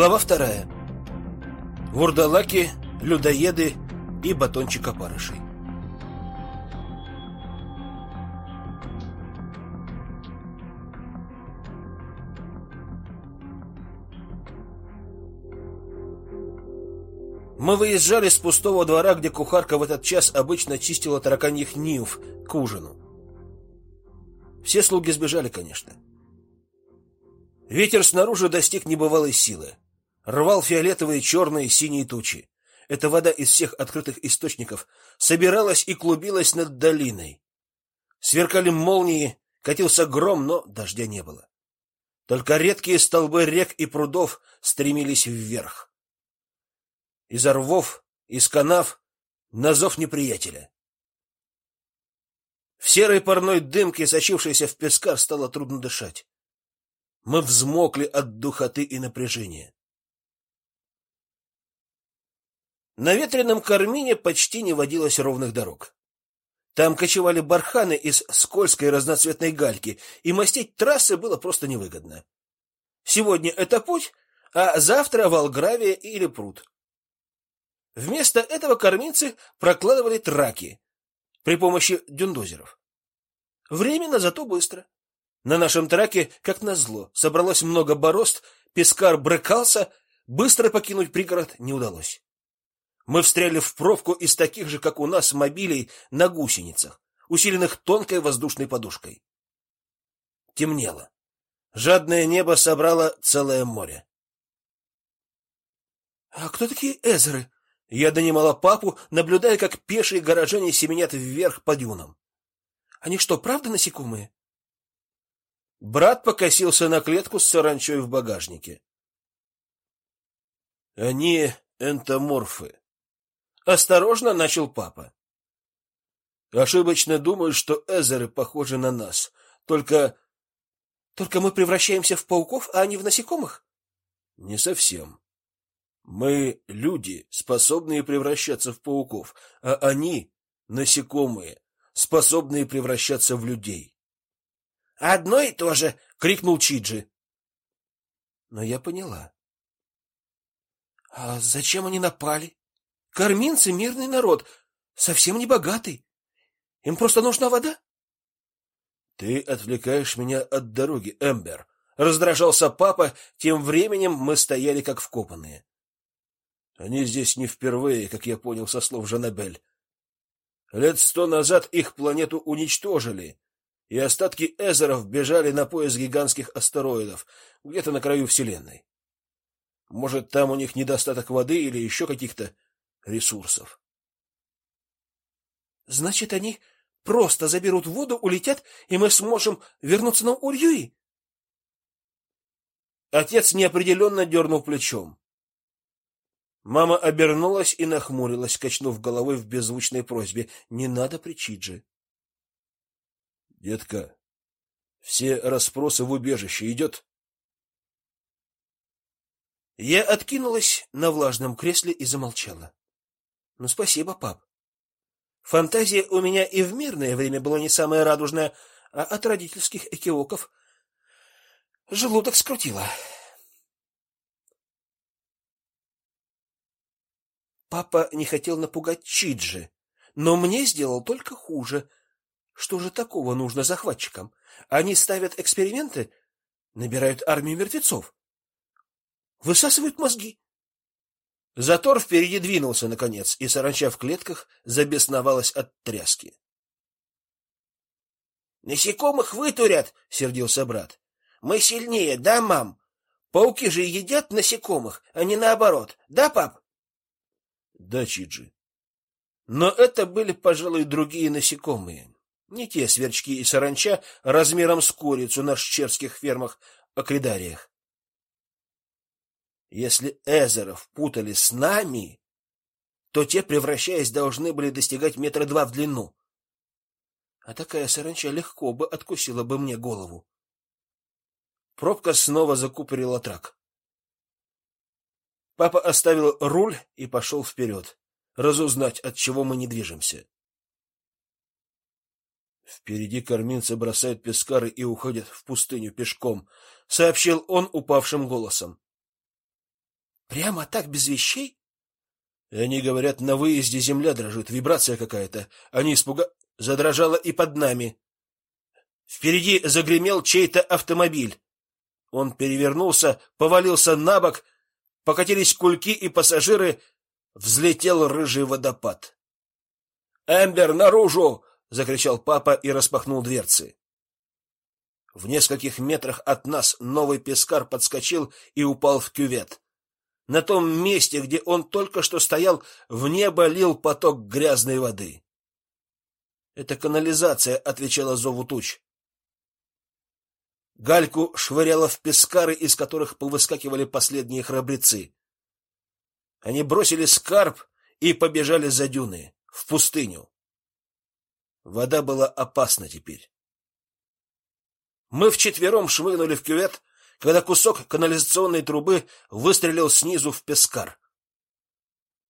Глава вторая. Вурдалаки, людоеды и батончик опарышей. Мы выезжали с пустого двора, где кухарка в этот час обычно чистила тараканьих нив к ужину. Все слуги сбежали, конечно. Ветер снаружи достиг небывалой силы. Рвал фиолетовые, черные, синие тучи. Эта вода из всех открытых источников собиралась и клубилась над долиной. Сверкали молнии, катился гром, но дождя не было. Только редкие столбы рек и прудов стремились вверх. Из рвов, из канав на зов неприятеля. В серой парной дымке, сочившейся в пескар, стало трудно дышать. Мы взмокли от духоты и напряжения. На ветреном кармине почти не водилось ровных дорог. Там кочевали барханы из скользкой разноцветной гальки, и мостить трассы было просто невыгодно. Сегодня это путь, а завтра Волгравия или пруд. Вместо этого корминцы прокладывали траки при помощи дюндозеров. Временно, зато быстро. На нашем траке, как назло, собралось много борозд, пескар брыкался, быстро покинуть пригород не удалось. Мы встряли в пробку из таких же, как у нас, мобилей на гусеницах, усиленных тонкой воздушной подушкой. Темнело. Жадное небо собрало целое море. А кто такие эзеры? Я донимала папу, наблюдая, как пешие горожане семенят вверх по дюнам. Они что, правда насекомые? Брат покосился на клетку с саранчой в багажнике. Они энтоморфы. Осторожно начал папа. Ошибочно думают, что эзеры похожи на нас. Только только мы превращаемся в пауков, а они в насекомых? Не совсем. Мы люди, способные превращаться в пауков, а они насекомые, способные превращаться в людей. Одно и то же, крикнул Чиджи. Но я поняла. А зачем они напали? Карминцы мирный народ, совсем не богатый. Им просто нужна вода. Ты отвлекаешь меня от дороги, Эмбер. Раздражался папа, тем временем мы стояли как вкопанные. Они здесь не впервые, как я понял со слов Жанабель. Лет сто назад их планету уничтожили, и остатки эзеров бежали на пояс гигантских астероидов, где-то на краю вселенной. Может, там у них недостаток воды или еще каких-то ресурсов. Значит, они просто заберут воду, улетят, и мы сможем вернуться на Урьюи. Отец неопределенно дернул плечом. Мама обернулась и нахмурилась, качнув головой в беззвучной просьбе: "Не надо причить же". Детка, все расспросы в убежище идет?» Я откинулась на влажном кресле и замолчала. Ну спасибо, пап. Фантазия у меня и в мирное время была не самая радужная, а от родительских экивоков желудок скрутило. Папа не хотел напугать Чиджи, но мне сделал только хуже. Что же такого нужно захватчикам? Они ставят эксперименты, набирают армию мертвецов, высасывают мозги. Затор впереди двинулся наконец, и саранча в клетках забесновалась от тряски. Насекомых вытурят, сердился брат. Мы сильнее, да, мам? Пауки же едят насекомых, а не наоборот. Да, пап? Да, Чиджи. Но это были, пожалуй, другие насекомые. Не те сверчки и саранча размером с курицу на шчерских фермах Акридариях. Если эзеров путали с нами, то те, превращаясь, должны были достигать метра два в длину. А такая саранча легко бы откусила бы мне голову. Пробка снова закупорила трак. Папа оставил руль и пошел вперед, разузнать, от чего мы не движемся. Впереди корминцы бросают пескары и уходят в пустыню пешком, сообщил он упавшим голосом. Прямо так без вещей? Они говорят, на выезде земля дрожит, вибрация какая-то. Они испуга... Задрожала и под нами. Впереди загремел чей-то автомобиль. Он перевернулся, повалился на бок, покатились кульки и пассажиры, взлетел рыжий водопад. «Эмбер, наружу!» — закричал папа и распахнул дверцы. В нескольких метрах от нас новый пескар подскочил и упал в кювет. На том месте, где он только что стоял, в небо лил поток грязной воды. Это канализация отвечала зову туч. Гальку швыряло в пескары, из которых повыскакивали последние храбрецы. Они бросили скарб и побежали за дюны, в пустыню. Вода была опасна теперь. Мы вчетвером швырнули в кювет, когда кусок канализационной трубы выстрелил снизу в пескар.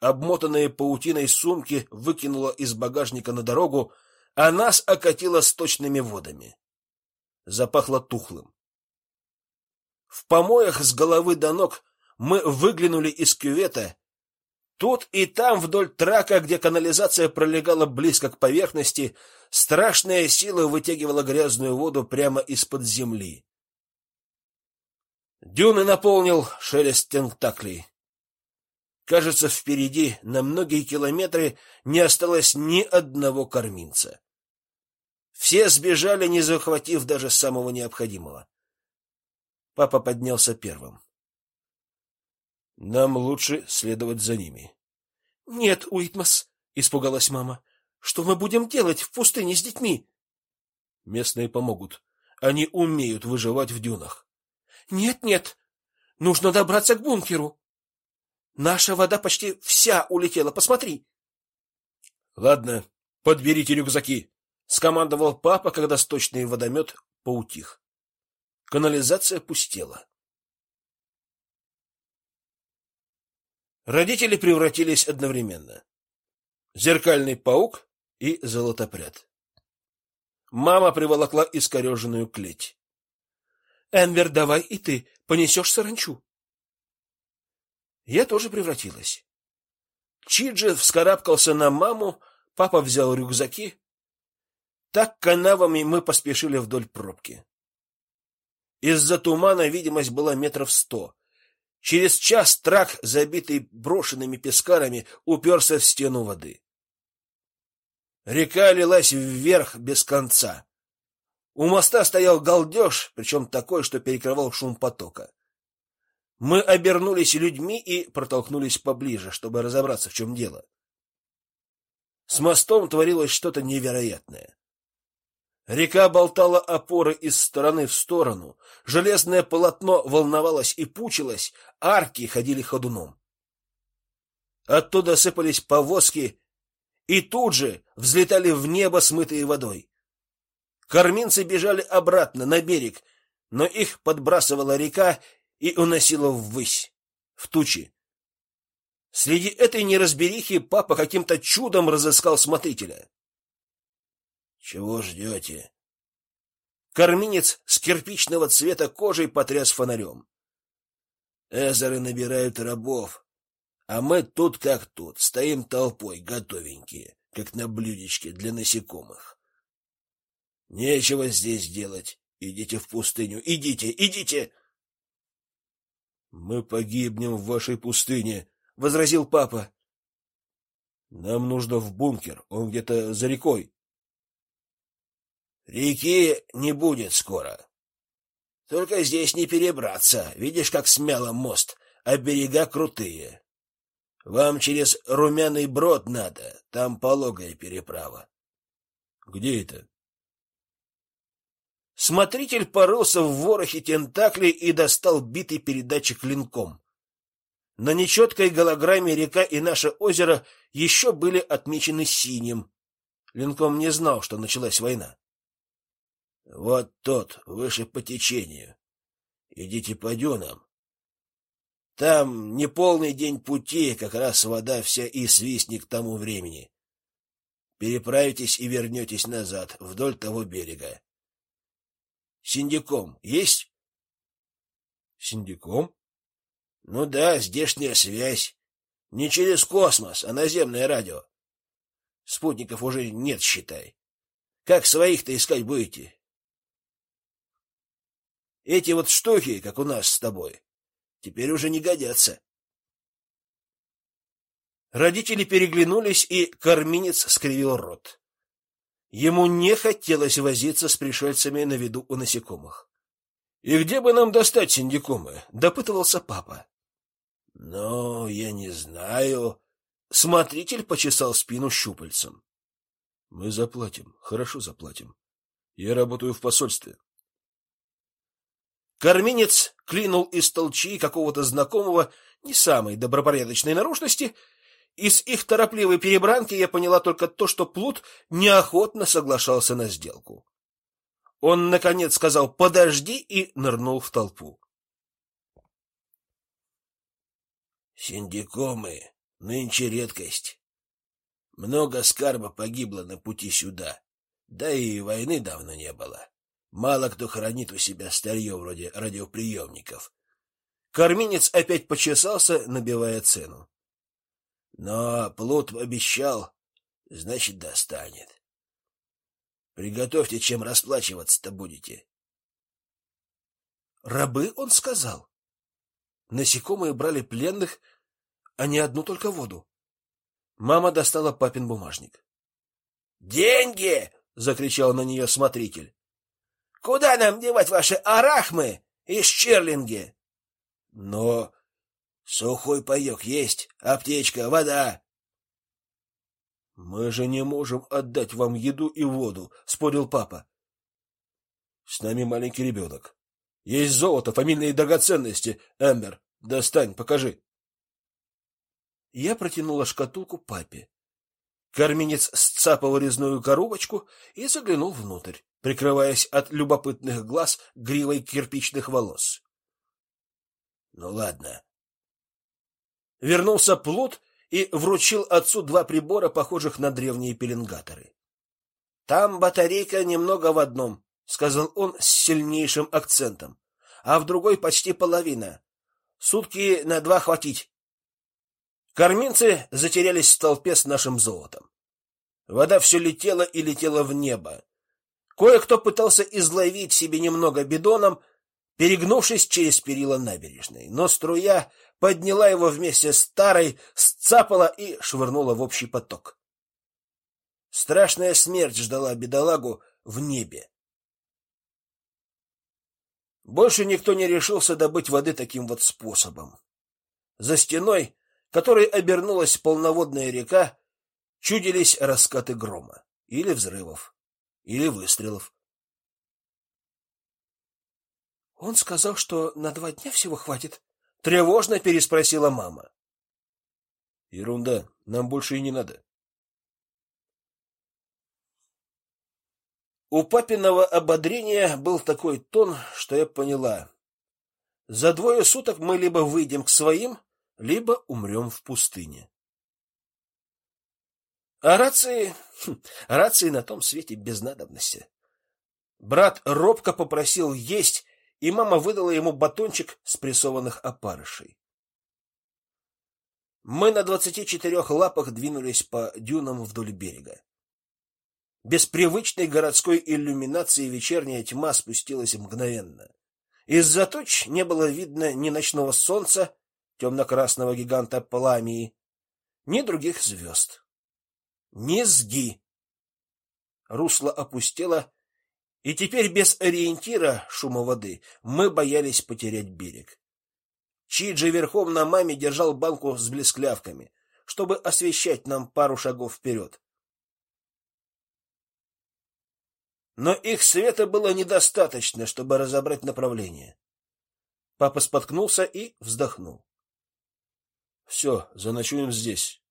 Обмотанные паутиной сумки выкинуло из багажника на дорогу, а нас окатило сточными водами. Запахло тухлым. В помоях с головы до ног мы выглянули из кювета. Тут и там вдоль трака, где канализация пролегала близко к поверхности, страшная сила вытягивала грязную воду прямо из-под земли. Дюны наполнил шелест тентаклей. Кажется, впереди на многие километры не осталось ни одного корминца. Все сбежали, не захватив даже самого необходимого. Папа поднялся первым. Нам лучше следовать за ними. Нет, Уитмас, испугалась мама. Что мы будем делать в пустыне с детьми? Местные помогут. Они умеют выживать в дюнах. Нет, нет. Нужно добраться к бункеру. Наша вода почти вся улетела, посмотри. Ладно, подберите рюкзаки, скомандовал папа, когда сточный водомет поутих. Канализация пустела. Родители превратились одновременно. Зеркальный паук и золотопряд. Мама приволокла искореженную клеть. Энвер, давай и ты понесешь саранчу. Я тоже превратилась. Чиджи вскарабкался на маму, папа взял рюкзаки. Так канавами мы поспешили вдоль пробки. Из-за тумана видимость была метров сто. Через час трак, забитый брошенными пескарами, уперся в стену воды. Река лилась вверх без конца. У моста стоял галдеж, причем такой, что перекрывал шум потока. Мы обернулись людьми и протолкнулись поближе, чтобы разобраться, в чем дело. С мостом творилось что-то невероятное. Река болтала опоры из стороны в сторону, железное полотно волновалось и пучилось, арки ходили ходуном. Оттуда сыпались повозки и тут же взлетали в небо, смытые водой. Корминцы бежали обратно на берег, но их подбрасывала река и уносила ввысь, в тучи. Среди этой неразберихи папа каким-то чудом разыскал смотрителя. Чего ждете? Корминец с кирпичного цвета кожей потряс фонарем. Эзеры набирают рабов, а мы тут как тут, стоим толпой, готовенькие, как на блюдечке для насекомых. Нечего здесь делать. Идите в пустыню, идите, идите. Мы погибнем в вашей пустыне, возразил папа. Нам нужно в бункер, он где-то за рекой. Реки не будет скоро. Только здесь не перебраться. Видишь, как смяло мост, а берега крутые. Вам через Румяный брод надо, там пологая переправа. Где это? Смотритель порылся в ворохе тентаклей и достал битый передатчик клинком. На нечеткой голограмме река и наше озеро еще были отмечены синим. Линком не знал, что началась война. Вот тот, выше по течению. Идите по дюнам. Там не полный день пути, как раз вода вся и свистнет к тому времени. Переправитесь и вернетесь назад, вдоль того берега. Синдиком есть? Синдиком? Ну да, здешняя связь. Не через космос, а наземное радио. Спутников уже нет, считай. Как своих-то искать будете? Эти вот штуки, как у нас с тобой, теперь уже не годятся. Родители переглянулись, и корминец скривил рот. Ему не хотелось возиться с пришельцами на виду у насекомых. И где бы нам достать синдикумы? допытывался папа. Но я не знаю, смотритель почесал спину щупальцем. Мы заплатим, хорошо заплатим. Я работаю в посольстве. Корминец клинул из толчи какого-то знакомого не самой добропорядочной наружности. Из их торопливой перебранки я поняла только то, что Плут неохотно соглашался на сделку. Он наконец сказал: "Подожди" и нырнул в толпу. Синдикомы нынче редкость. Много скарба погибло на пути сюда. Да и войны давно не было. Мало кто хранит у себя старье вроде радиоприемников. Карминец опять почесался, набивая цену. Но Плут обещал, значит, достанет. Приготовьте, чем расплачиваться-то будете. Рабы, он сказал. Насекомые брали пленных, а не одну только воду. Мама достала папин бумажник. "Деньги!" закричал на нее смотритель. Куда нам девать ваши арахмы и щерлинги? Но сухой паёк есть, аптечка, вода. Мы же не можем отдать вам еду и воду, спорил папа. С нами маленький ребенок. Есть золото, фамильные драгоценности. Эмбер, достань, покажи. Я протянула шкатулку папе. Карминец сцапал резную коробочку и заглянул внутрь прикрываясь от любопытных глаз гривой кирпичных волос. Ну ладно. Вернулся Плут и вручил отцу два прибора, похожих на древние пеленгаторы. Там батарейка немного в одном, сказал он с сильнейшим акцентом, а в другой почти половина. Сутки на два хватить. Карминцы затерялись в толпе с нашим золотом. Вода все летела и летела в небо. Кое-кто пытался изловить себе немного бидоном, перегнувшись через перила набережной, но струя подняла его вместе с тарой, сцапала и швырнула в общий поток. Страшная смерть ждала бедолагу в небе. Больше никто не решился добыть воды таким вот способом. За стеной, которой обернулась полноводная река, чудились раскаты грома или взрывов или выстрелов. Он сказал, что на два дня всего хватит, тревожно переспросила мама. Ерунда, нам больше и не надо. У папиного ободрения был такой тон, что я поняла. За двое суток мы либо выйдем к своим, либо умрем в пустыне. А рации... Хм, рации на том свете без надобности. Брат робко попросил есть, и мама выдала ему батончик с прессованных опарышей. Мы на двадцати четырех лапах двинулись по дюнам вдоль берега. Без привычной городской иллюминации вечерняя тьма спустилась мгновенно. Из-за туч не было видно ни ночного солнца, темно-красного гиганта пламени, ни других звезд. Низги. Русло опустело, и теперь без ориентира шума воды мы боялись потерять берег. Чиджи верхом на маме держал банку с блесклявками, чтобы освещать нам пару шагов вперед. Но их света было недостаточно, чтобы разобрать направление. Папа споткнулся и вздохнул. Все, заночуем здесь.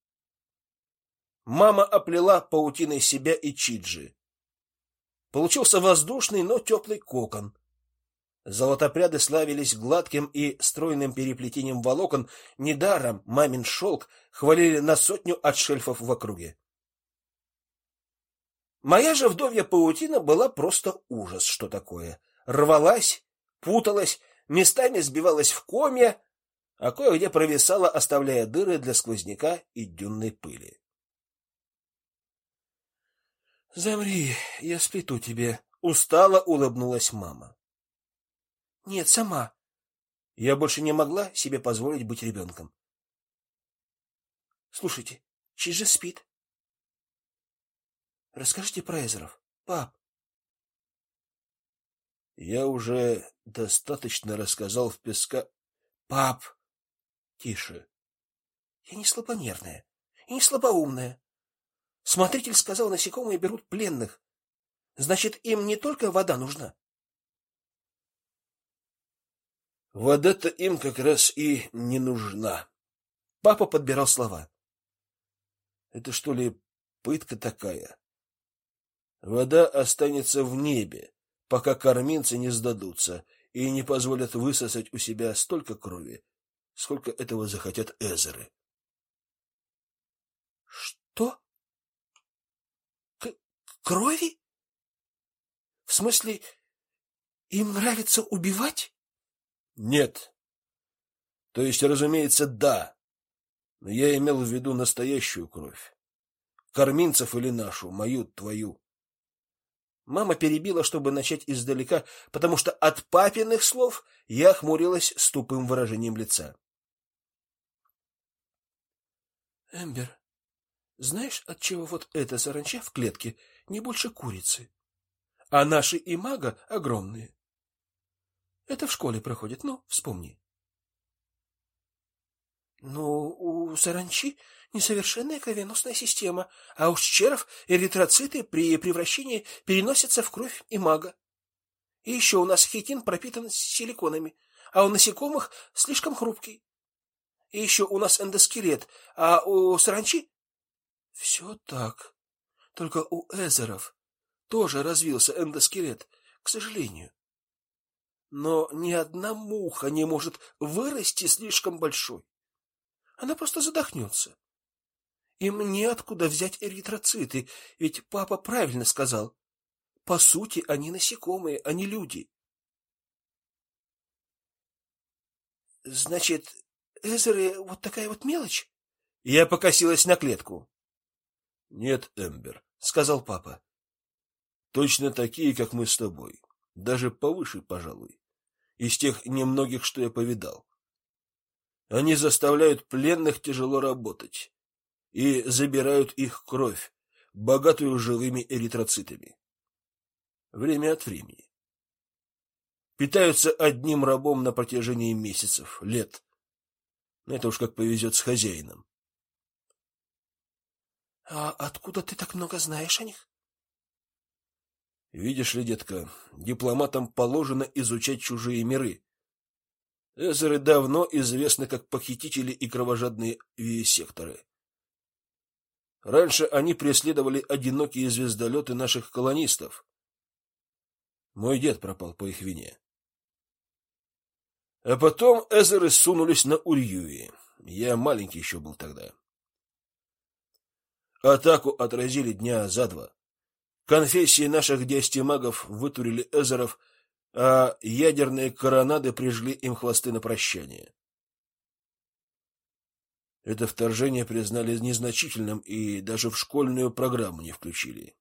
Мама оплела паутиной себя и Чиджи. Получился воздушный, но теплый кокон. Золотопряды славились гладким и стройным переплетением волокон, недаром мамин шелк хвалили на сотню от шельфов в округе. Моя же вдовья паутина была просто ужас, что такое. Рвалась, путалась, местами сбивалась в комья, а кое-где провисала, оставляя дыры для сквозняка и дюнной пыли. Замри, я сплету тебе, устало улыбнулась мама. Нет, сама. Я больше не могла себе позволить быть ребенком. Слушайте, Чиж же спит. Расскажите про Эзеров, пап. Я уже достаточно рассказал в песка. Пап, тише. Я не слабонервная и не слабоумная. Смотритель сказал, насекомые берут пленных. Значит, им не только вода нужна. Вода-то им как раз и не нужна. Папа подбирал слова. Это что ли пытка такая? Вода останется в небе, пока корминцы не сдадутся и не позволят высосать у себя столько крови, сколько этого захотят эзеры. Что? Крови? В смысле, им нравится убивать? Нет. То есть, разумеется, да. Но я имел в виду настоящую кровь. Корминцев или нашу, мою, твою. Мама перебила, чтобы начать издалека, потому что от папиных слов я хмурилась с тупым выражением лица. Эмбер, знаешь, от чего вот эта саранча в клетке не больше курицы, а наши и мага огромные? Это в школе проходит, ну, вспомни. Ну, у саранчи несовершенная кровеносная система, а у червь эритроциты при превращении переносятся в кровь и мага. И еще у нас хитин пропитан силиконами, а у насекомых слишком хрупкий. И еще у нас эндоскелет, а у саранчи все так. Только у эзеров тоже развился эндоскелет, к сожалению. Но ни одна муха не может вырасти слишком большой. Она просто задохнется. Им неоткуда взять эритроциты, ведь папа правильно сказал. По сути, они насекомые, а не люди. Значит, эзеры вот такая вот мелочь? Я покосилась на клетку. Нет, Эмбер, сказал папа. Точно такие, как мы с тобой, даже повыше, пожалуй. Из тех немногих, что я повидал. Они заставляют пленных тяжело работать и забирают их кровь, богатую живыми эритроцитами. Время от времени. Питаются одним рабом на протяжении месяцев, лет. Это уж как повезет с хозяином. А откуда ты так много знаешь о них? Видишь ли, детка, дипломатам положено изучать чужие миры, Эзеры давно известны как похитители и кровожадные вивисекторы. Раньше они преследовали одинокие звездолеты наших колонистов. Мой дед пропал по их вине. А потом эзеры сунулись на Урьюи. Я маленький еще был тогда. Атаку отразили дня за два. Конфессии наших диастемагов вытурили эзеров а ядерные коронады прижгли им хвосты на прощание. Это вторжение признали незначительным и даже в школьную программу не включили.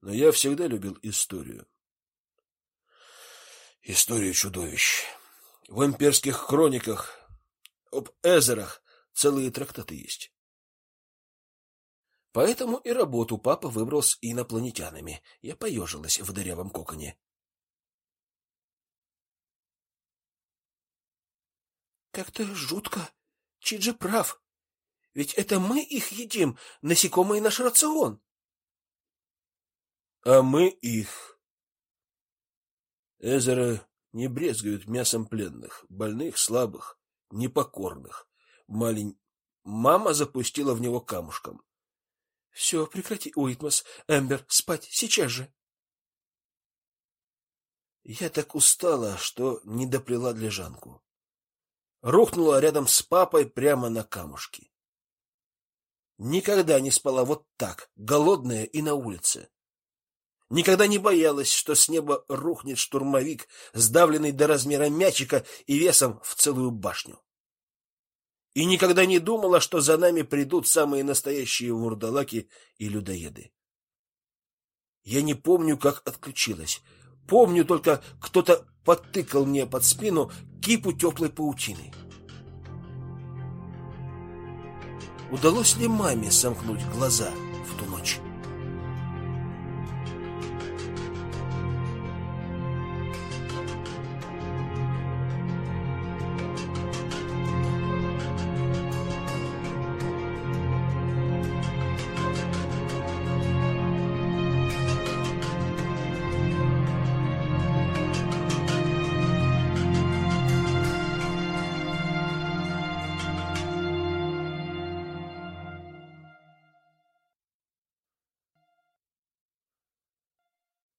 Но я всегда любил историю. Историю чудовищ. В имперских хрониках об Эзерах целые трактаты есть. Поэтому и работу папа выбрал с инопланетянами. Я поежилась в дырявом коконе. Как-то жутко. Чиджи прав. Ведь это мы их едим, насекомые наш рацион. А мы их. Эзера не брезгуют мясом пленных, больных, слабых, непокорных. Малень... Мама запустила в него камушком. Все, прекрати, Уитмас. Эмбер, спать сейчас же. Я так устала, что не доплела лежанку рухнула рядом с папой прямо на камушки. Никогда не спала вот так, голодная и на улице. Никогда не боялась, что с неба рухнет штурмовик, сдавленный до размера мячика и весом в целую башню. И никогда не думала, что за нами придут самые настоящие вурдалаки и людоеды. Я не помню, как отключилась. Помню только, кто-то подтыкал мне под спину кипу теплой паутины. Удалось ли маме сомкнуть глаза в ту ночь?